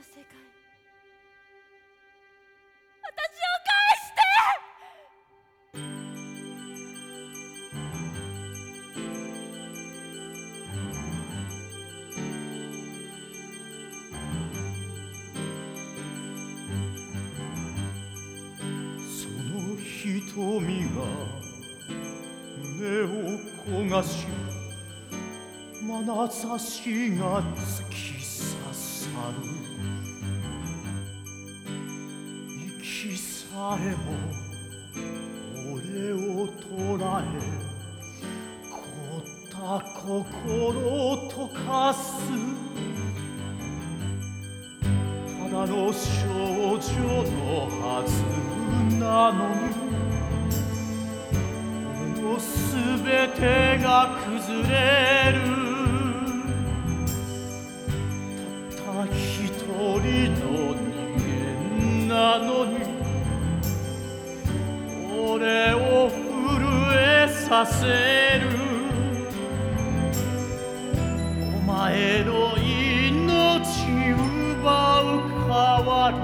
の世界私を返して。その瞳が胸を焦がし眼差しが突き刺さる。息さえも俺を捉え凍った心を溶かすただの少女のはずなのに俺のすべてが崩れる。たった一人ののに俺を震えさせる。お前の命奪う代わり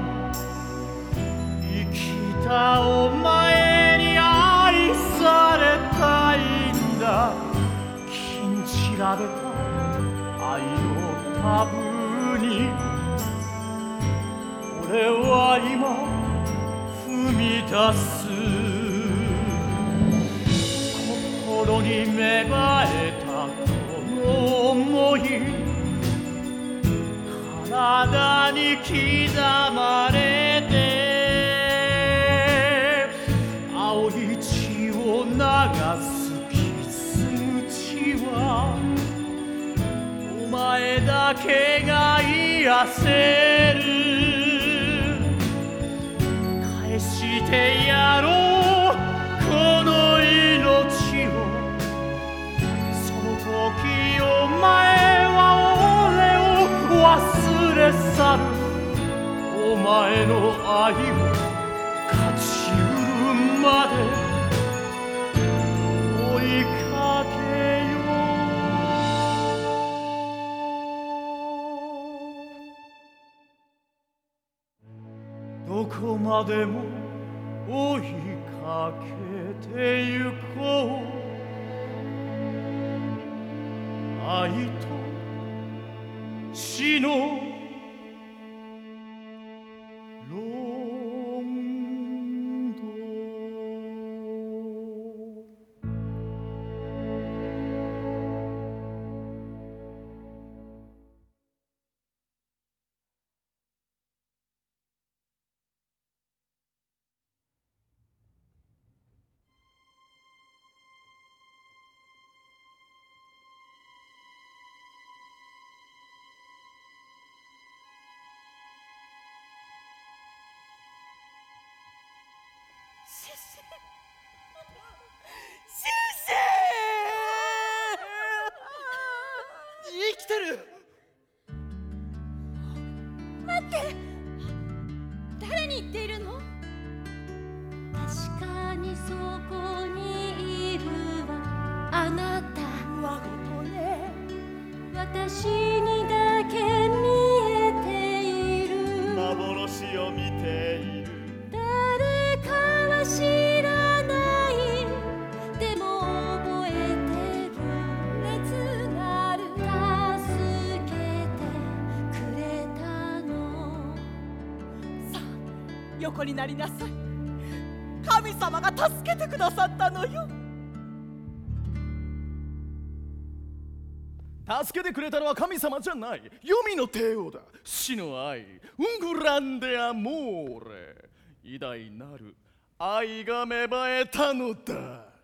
生きたお前に愛されたいんだ。禁じられた愛のタブ踏み出す心に芽生えたこの想い体に刻まれて青い血を流す傷口はお前だけが癒せる。してやろう。この命をその時お前は俺を忘れ去る。お前の愛を勝ち得るまで。どこまでも追いかけてゆこう。愛と死のロン生きてる。待って。誰に言っているの？確かにそこにいるわ。あなた。我ごとね。私横になりなさい。神様が助けてくださったのよ。助けてくれたのは神様じゃない。黄泉の帝王だ。死の愛。ウングランデアモーレ。偉大なる愛が芽生えたのだ。